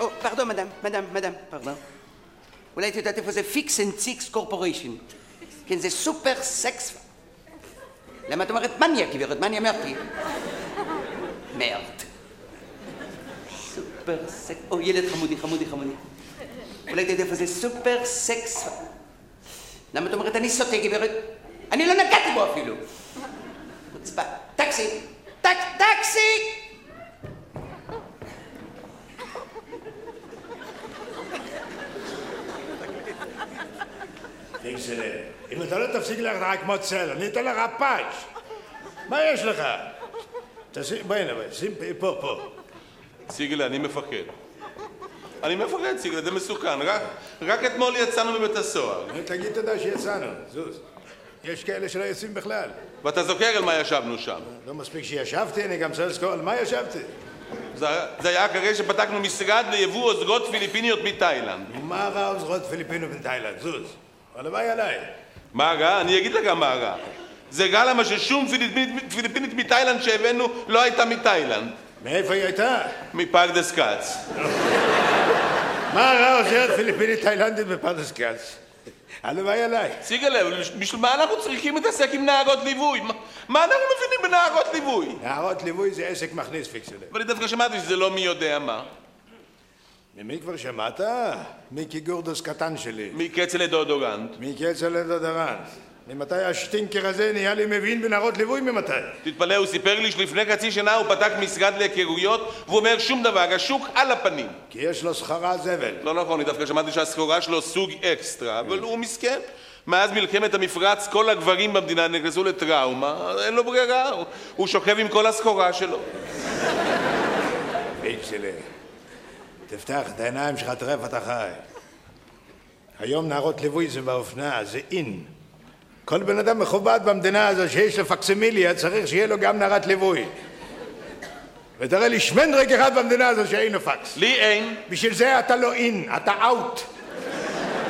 או, פרדון, מדאם, מדאם, מדאם, פרדון. אולי את יודעת איפה זה פיקס אנד סיקס קורפוריישן. כן, זה סופר סקס... למה את אומרת מניה, גברת? מה אני אמרתי? מרד. סופר סקס... או, ילד חמודי, חמודי, חמודי. אולי את יודעת איפה זה סופר סקס... למה את אומרת אני סוטה, גברת? אני לא נגעתי בו אפילו. חוצפה. טקסי! טק, טקסי! פיקסלה, אם אתה לא תפסיק לך כמו צל, אני אתן לך פאץ'. מה יש לך? תשים, בואי הנה, שים פה, פה. סיגלה, אני מפחד. אני מפחד, סיגלה, זה מסוכן. רק, רק אתמול יצאנו מבית הסוהר. תגיד תודה שיצאנו, זוז. יש כאלה שלא יוצאים בכלל. ואתה זוכר על מה ישבנו שם. לא מספיק שישבתי, אני גם צריך לזכור על מה ישבתי. זה, זה היה אחרי שפתחנו משרד ליבוא עוזרות פיליפיניות מתאילנד. מה רע עוזרות פיליפיניות מתאילנד? זוז. הלוואי עליי. מה רע? אני אגיד לך מה רע. זה רע למה ששום פיליפינית, פיליפינית מתאילנד שהבאנו לא הייתה מתאילנד. מאיפה היא הייתה? מפרדס כץ. מה רע עוזרת פיליפינית תאילנדית בפרדס כץ? הלוואי עליי. סיגלה, בשביל מה אנחנו צריכים להתעסק עם נערות ליווי? מה, מה אנחנו מבינים בנערות ליווי? נערות ליווי זה עסק מכניס פיקסלר. אבל דווקא שמעתי שזה לא מי יודע מה. ממי כבר שמעת? מיקי גורדוס קטן שלי. מקצלה דודורנט. מקצלה דודורנט. ממתי השטינקר הזה נהיה לי מבין בנערות ליווי ממתי? תתפלא, הוא סיפר לי שלפני חצי שנה הוא פתח משרד להיכרויות והוא אומר שום דבר, השוק על הפנים. כי יש לו סחרה זבל. לא נכון, אני דווקא שמעתי שהסחורה שלו סוג אקסטרה, אבל הוא מסכן. מאז מלחמת המפרץ כל הגברים במדינה נכנסו לטראומה, אין לו ברירה, הוא שוכב עם כל הסחורה שלו. פיקסלה, תפתח את העיניים שלך, תראה איפה אתה חי. היום נערות ליווי זה באופנה, זה אין. כל בן אדם מכובד במדינה הזו שיש לו פקסימיליה צריך שיהיה לו גם נערת ליווי. ותראה לי שמנדריק אחד במדינה הזו שאין לו פקס. לי אין. בשביל זה אתה לא in, אתה out.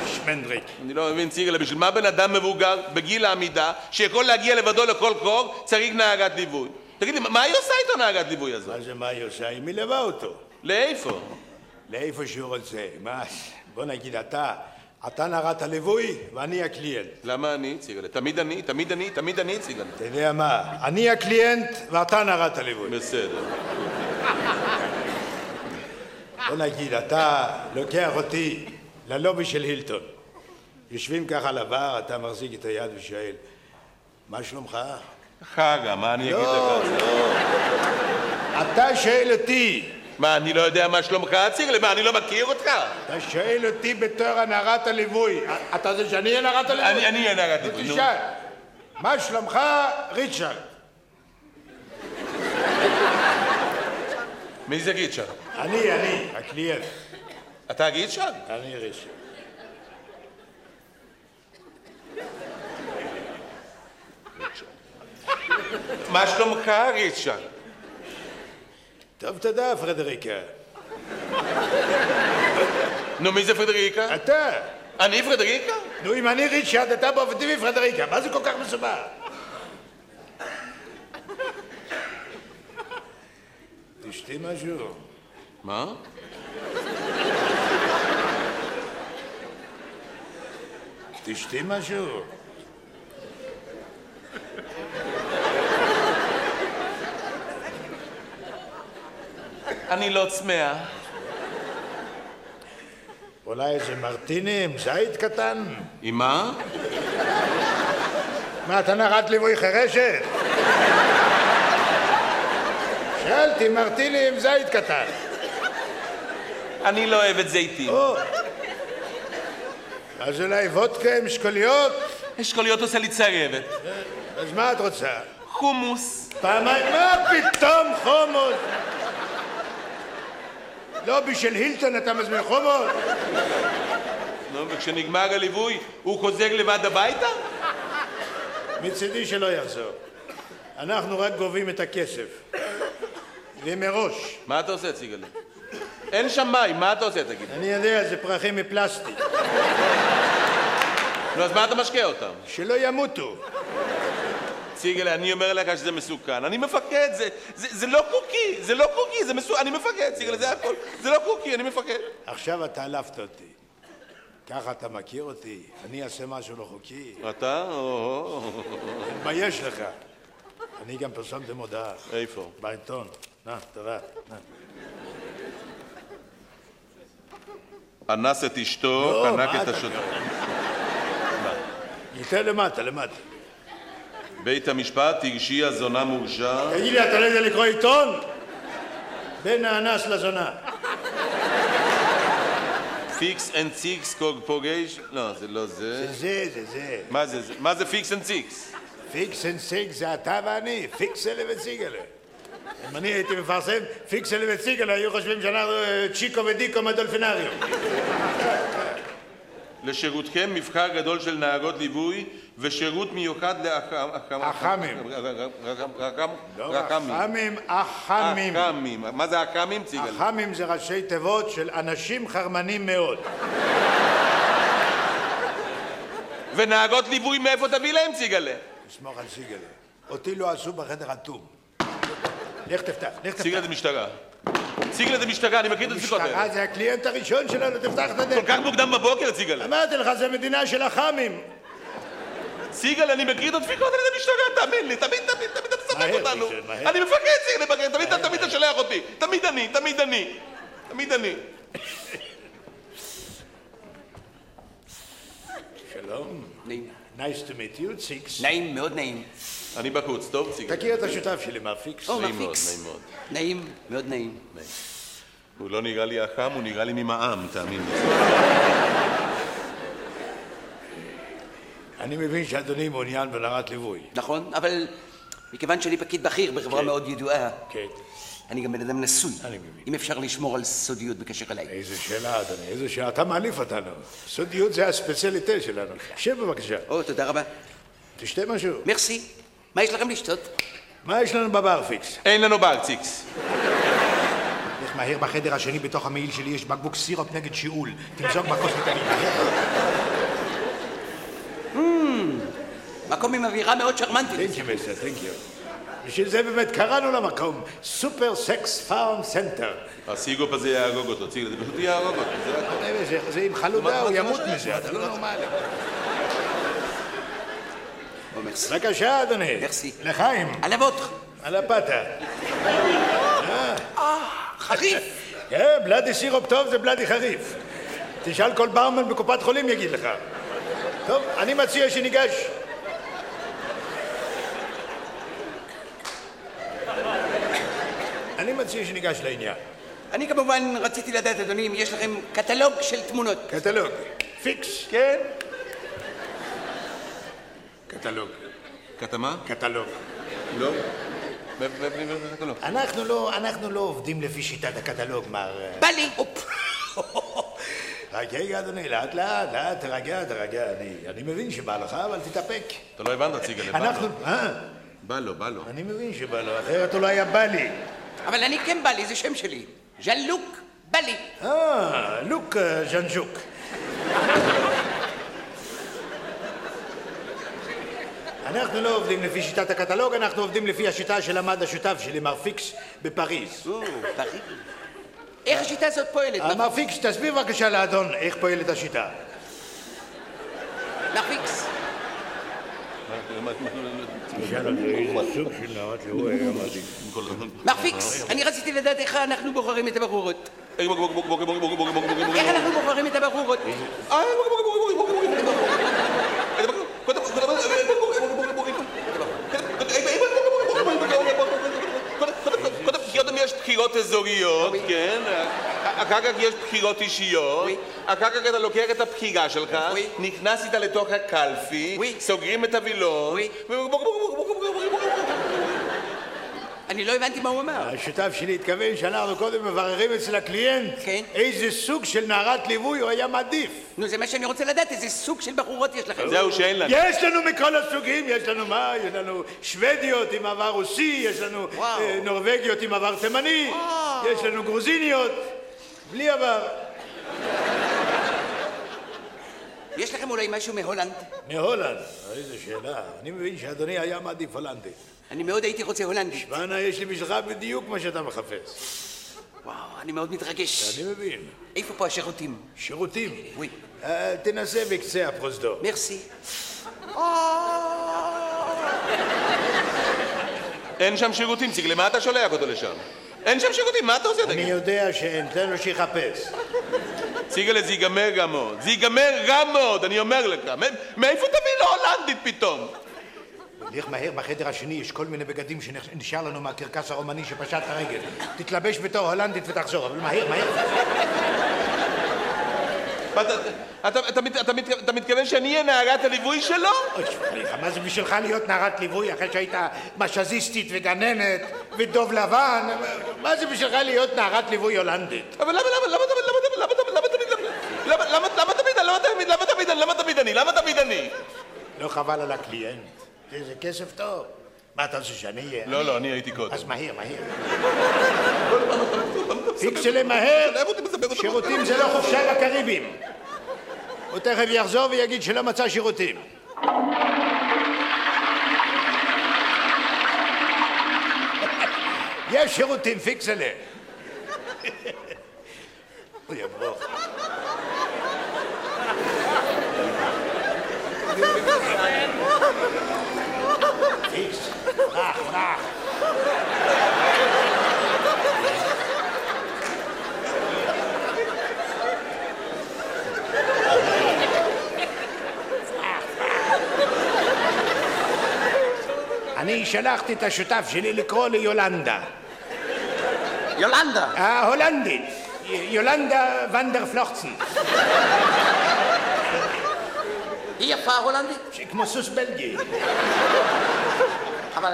שמנדריק. אני לא מבין, ציגלה, בשביל מה בן אדם מבוגר בגיל העמידה שיכול להגיע לבדו לכל קור צריך נערת ליווי? תגיד לי, מה היא עושה איתו נערת ליווי הזאת? מה זה מה היא עושה? היא מלווה אותו. לאיפה? לאיפה שהוא רוצה. מה, בוא נגיד אתה, אתה נערת הליווי ואני הקליינט. למה אני, ציגלה? תמיד אני, תמיד אני, תמיד אני, ציגלה. אתה יודע מה, אני הקליינט ואתה נערת הליווי. בסדר. בוא נגיד, אתה לוקח אותי ללובי של הילטון. יושבים ככה על הבר, אתה מחזיק את היד ושואל, מה שלומך? חגה, מה אני אגיד לך? לא, לא. אתה שואל אותי. מה, אני לא יודע מה שלומך, ציגלה? מה, אני לא מכיר אותך? אתה שואל אותי בתור הנערת הליווי. אתה זה שאני אהיה נערת הליווי? אני אהיה נערת ליווי, נו. תשאל. מה שלומך, ריצ'רד? מי זה גיצ'ר? אני, אני, הקליינט. אתה גיצ'ר? אני ריצ'רד. מה שלומך, ריצ'רד? טוב, תודה, פרדריקה. נו, מי זה פרדריקה? אתה. אני פרדריקה? נו, אם אני ריצ'רד, אתה באופן טבעי פרדריקה. מה זה כל כך מסובך? תשתי משהו. מה? תשתי משהו. אני לא צמא. אולי איזה מרטיני עם זית קטן? עם מה? מה, אתה נערת ליווי חירשת? שאלתי, מרטיני עם זית קטן. אני לא אוהב את זיתים. או. אז אולי וודקה עם שקוליות? אשכוליות עושה לי צרבת. אז מה את רוצה? חומוס. פעמיים, מה פתאום חומוס? לא בשביל הילטון אתה מזמין חומוס? נו, וכשנגמר הליווי, הוא חוזר לבד הביתה? מצידי שלא יחזור. אנחנו רק גובים את הכסף. ומראש. מה אתה עושה, ציגלה? אין שם מים, מה אתה עושה, תגיד? אני יודע, זה פרחים מפלסטיק. נו, אז מה אתה משקה אותם? שלא ימותו. סיגל, אני אומר לך שזה מסוכן. אני מפקד, זה, זה, זה לא חוקי, זה לא חוקי, זה מסוכן. אני מפקד, סיגל, זה הכל. זה לא חוקי, אני מפקד. עכשיו אתה העלבת אותי. ככה אתה מכיר אותי? אני אעשה משהו לא חוקי? אתה? מה יש לך? אני גם פרסמתי מודעה. איפה? בעיתון. נא. נא. אנס את אשתו, לא, חנק מה את השוטר. יותר למטה, למטה. בית המשפט הרשיע זונה מורשע. תגיד לי, אתה לא יודע לקרוא עיתון? בין האנס לזונה. פיקס and סיקס corporation? לא, זה לא זה. זה זה, זה זה. מה זה? זה? מה זה פיקס and סיקס? פיקס and סיקס זה אתה ואני, פיקסלה וסיגלה. אם אני הייתי מפרסם פיקסלה וסיגלה, היו חושבים שאנחנו אה, צ'יקו ודיקו מהדולפינריום. לשירותכם מבחר גדול של נערות ליווי ושירות מיוחד לאח"מים. אח"מים. לא רחמים, אח"מים. אח"מים. מה זה אח"מים? אח"מים זה ראשי תיבות של אנשים חרמנים מאוד. ונהגות ליווי מאיפה תביא להם, ציגלה? תסמוך על סיגלה. אותי לא עשו בחדר אטום. לך תפתח, לך תפתח. זה משטרה. ציגלה זה משטרה, אני מכיר את השיחות משטרה האלה. זה הקליינט הראשון שלנו, תפתח את כל הדלת. כך מוקדם בבוקר, ציגלה. אמרתי לך, זה מדינה של אח"מים. ציגל, אני מכיר את הדפיקות האלה למשטרה, תאמין לי, תמיד, תמיד, תמיד אתה מסבך אותנו. אני מפחד, ציגל, מפחד, תמיד אתה תמיד אתה שולח אותי. תמיד אני, תמיד אני. תמיד אני. שלום. נעים. Nice to meet you, סיקס. נעים, מאוד נעים. אני בחוץ, טוב, ציגל? תכיר את השותף שלי, מר פיקס. או, נעים מאוד. נעים מאוד. נעים, מאוד נעים. הוא לא נראה לי אח"ם, הוא נראה לי ממע"מ, תאמין לי. אני מבין שאדוני מעוניין בנערת ליווי. נכון, אבל מכיוון שאני פקיד בכיר בחברה כן. מאוד ידועה, כן. אני גם בן אדם נשוי. אני מבין. אם אפשר לשמור על סודיות בקשר אליי. איזה שאלה, אדוני, איזה שאלה. אתה מעליב אותנו. סודיות זה הספציאליטה שלנו. שב בבקשה. או, תודה רבה. תשתה משהו. Merci. מה יש לכם לשתות? מה יש לנו בבר, פיקס? אין לנו בר, סיקס. לך מהר בחדר השני, בתוך המעיל שלי יש בקבוק סירופ נגד שיעול. תמזוג בכוס ותגיש מהר. מקום עם אווירה מאוד שרמנטית. Thank you, mister, thank you. בשביל זה באמת קראנו למקום Super Sex Pharm Center. הסירופ הזה יהרוג אותו, ציגל, זה פשוט יהרוג אותו, זה הכל. זה עם חלודה, הוא ימות מזה, אתה לא נורמלי. בבקשה, אדוני. Merci. לחיים, על הוודקה. על הפתה. חריף. כן, bloody סירופ טוב זה bloody חריף. תשאל כל ברמן בקופת חולים יגיד לך. טוב, אני מציע שניגש. אני מציע שניגש לעניין. אני כמובן רציתי לדעת, אדוני, אם יש לכם קטלוג של תמונות. קטלוג. פיקס. כן? קטלוג. כתמה? קטלוג. לא. לא? אנחנו לא, אנחנו לא עובדים לפי שיטת הקטלוג, מר... אה, בא לי. רגע, אדוני, לאט לאט, לאט, תרגע, תרגע. אני, אני מבין שבא לך, אבל תתאפק. אתה לא הבנת, ציגל, בא אנחנו... לו. אה, בא לו, בא לו. אני מבין שבא לו, אחרת הוא לא היה בא לי. אבל אני כן בא לי, זה שם שלי. ז'לוק בא לי. אה, לוק אה, ז'נז'וק. אנחנו לא עובדים לפי שיטת הקטלוג, אנחנו עובדים לפי השיטה שלמד השותף שלי, מר פיקס, בפריז. או, Please. איך השיטה הזאת פועלת? אה, מר פיקס, תסביר בבקשה לאדון איך פועלת השיטה. מר פיקס. מר פיקס, אני רציתי לדעת איך אנחנו בוחרים את הבחורות. איך אנחנו בוחרים את הבחורות? קודם יש בחירות אזוריות, כן? אחר כך יש בחירות אישיות, Oui. אחר כך אתה לוקח את הבחירה שלך, Oui. נכנס איתה לתוך הקלפי, Oui. סוגרים את הווילון, Oui. אני לא הבנתי מה הוא אמר. השותף שלי התכוון שאנחנו קודם מבררים אצל הקליינט כן. איזה סוג של נערת ליווי הוא היה מעדיף. נו, זה מה שאני רוצה לדעת, איזה סוג של בחורות יש לכם. זהו שאין לנו. יש לנו מכל הסוגים, יש לנו מה? יש לנו שוודיות עם עבר רוסי, יש לנו וואו. אה, נורבגיות עם עבר תימני, יש לנו גרוזיניות, בלי עבר. יש לכם אולי משהו מהולנד? מהולנד, איזה שאלה. אני מבין שאדוני היה מעדיף הולנדית. אני מאוד הייתי רוצה הולנדית. ואנה, יש לי בשבילך בדיוק מה שאתה מחפש. וואו, אני מאוד מתרגש. אני מבין. איפה פה השירותים? שירותים. וואי. אה, תנסה בקצה הפרוזדור. מרסי. אין שם שירותים, ציג, למה אתה שולח אותו לשם? אין שם שירותים, מה אתה עושה? אני תגיד? יודע שאין, תן לו שיחפש. ציגלה, זה ייגמר רע מאוד. זה ייגמר רע מאוד, אני אומר לך. מאיפה תביא לו הולנדית פתאום? לך מהר, בחדר השני יש כל מיני בגדים שנשאר לנו מהקרקס הרומני שפשט הרגל. תתלבש בתור הולנדית ותחזור, אבל מהר, מהר. אתה- אתה- אתה מת- אתה מת- אתה מתכוון שאני אהיה נערת הליווי שלו? אוי, מה זה בשבילך להיות נערת ליווי אחרי שהיית משאזיסטית וגננת ודוב לבן? מה זה בשבילך להיות נערת ליווי הולנדית? אבל למה, למה, למה למה למה למה למה, למה, למה תמיד, למה תמיד, למה תמיד, למה תמיד אני, למה תמיד אני? לא חבל על הקליינט? זה כסף טוב. מה אתה רוצה שאני אהיה? לא, לא, אני הייתי קודם. אז מהר, מהר. פיקסלה מהר. שירותים זה לא חופשה בקריבים. הוא תכף יחזור ויגיד שלא מצא שירותים. יש שירותים, פיקסלה. הוא יברוך. פיקס, ברח, ברח. אני שלחתי את השותף שלי לקרוא ליולנדה. יולנדה. ההולנדית. י- יולנדה ונדר פלוכצן. היא יפה הולנדית? כמו סוס בלגי. אבל...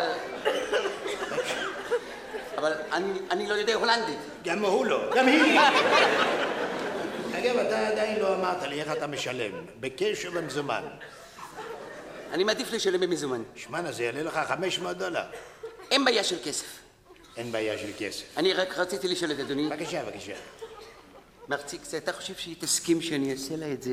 אבל אני, אני לא יודע הולנדית. גם הוא לא. גם היא. אגב, אתה עדיין לא אמרת לי איך אתה משלם. בקש או במזומן? אני מעדיף לשלם במזומן. שמענה, זה יעלה לך 500 דולר. אין בעיה של כסף. אין בעיה של כסף. אני רק רציתי לשאול את אדוני, בבקשה, בבקשה. מרציקס, אתה חושב שהיא תסכים שאני אעשה לה את זה?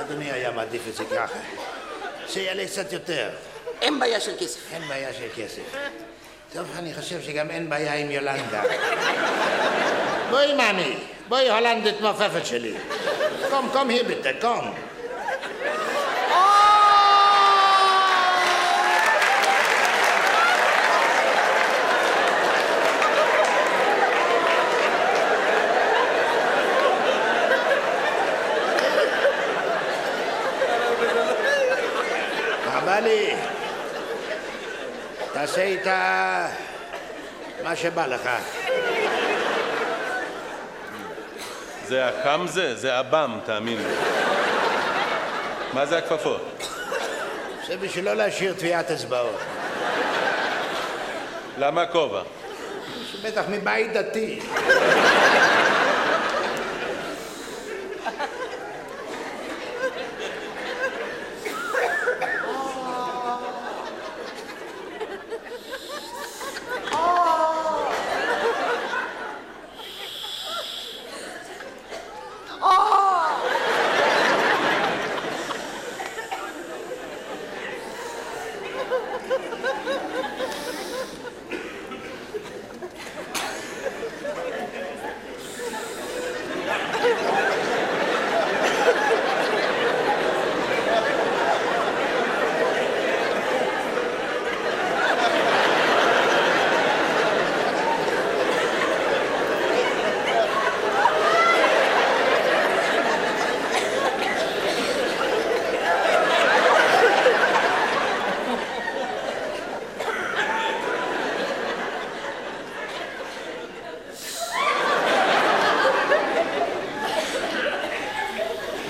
אדוני היה מעדיף את זה ככה. שיעלה קצת יותר. אין בעיה של כסף. אין בעיה של כסף. טוב, אני חושב שגם אין בעיה עם יולנדה. בואי, מאמי. בואי, הולנדית מעופפת שלי. קום, קום bitte, קום. מה בא לי? תעשה איתה מה שבא לך. זה החמזה, זה הבם, תאמין לי. מה זה הכפפות? זה בשביל לא להשאיר טביעת אצבעות. למה הכובע? בטח מבית דתי.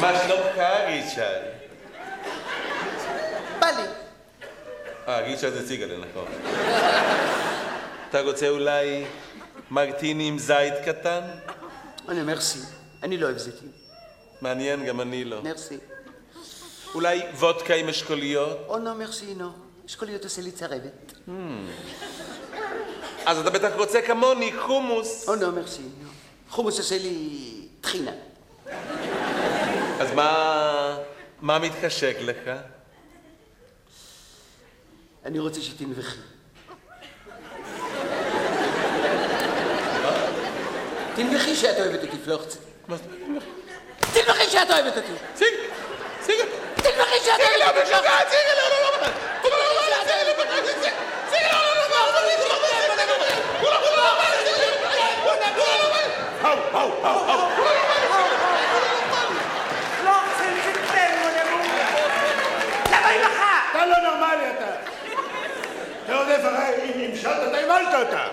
Mas não cá, Richard. Bali. אה, ריצ'רד הציג עלינו, נכון. אתה רוצה אולי מרטיני עם זית קטן? אני מרסי, אני לא אוהב זיתים. מעניין, גם אני לא. מרסי. אולי וודקה עם אשכוליות? או לא מרסי, לא. אשכוליות עושה לי צרבת. Hmm. אז אתה בטח רוצה כמוני חומוס. או לא מרסי, לא. חומוס עושה לי טחינה. אז מה... מה מתחשק לך? אני רוצה שתנבחי. תנבחי שאת אוהבת אותי, זה? תנבחי שאת אוהבת אותי. סיג! סיג! תנבחי שאת! לא, אוהבת אותי. משוגעת! סיג! לא, לא, לא! לא, לא, לא! סיג! סיג! לא, לא, לא! למה היא בכה? אתה לא נורמלי אתה. אתה רודף אחרי, אם המשלת, אתה הבלת אותה.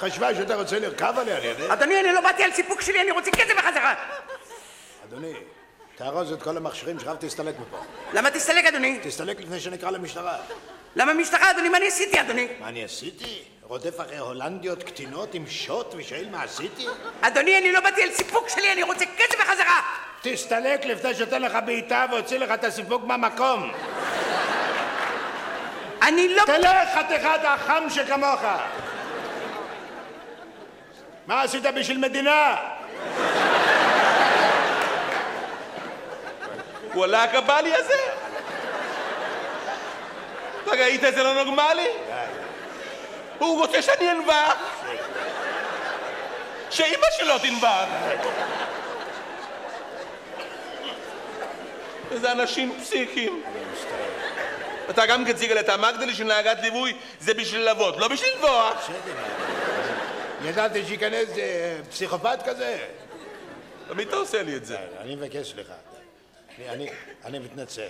חשבה שאתה רוצה לרכב עליה, אני יודע. אדוני, אני לא באתי על סיפוק שלי, אני רוצה כסף בחזרה. אדוני, תארוז את כל המכשירים שלך ותסתלק מפה. למה תסתלק, אדוני? תסתלק לפני שנקרא למשטרה. למה משטרה, אדוני? מה אני עשיתי, אדוני? מה אני עשיתי? רודף אחרי הולנדיות קטינות עם שוט ושואל מה עשיתי? אדוני, אני לא באתי על סיפוק שלי, אני רוצה כסף בחזרה! תסתלק לפני שאתן לך בעיטה ואוציא לך את הסיפוק מהמקום. אני לא... תלך חתיכת החם שכמוך. מה עשית בשביל מדינה? וואלה הקבלי הזה? אתה ראית איזה לא נורמלי? הוא רוצה שאני אנבח. שאימא שלו תנבח. איזה אנשים פסיכיים. אתה גם כציגל, אתה אמרת לי שנהגת ליווי זה בשביל לבוא, לא בשביל לנבוח. בסדר. ידעתי שייכנס אה, פסיכופת כזה. תמיד אתה עושה לי את זה. אני מבקש סליחה. אני- מתנצל.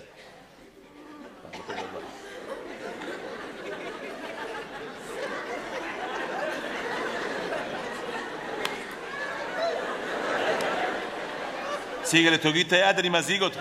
ציגל, תוריד את היד, אני מזיג אותך.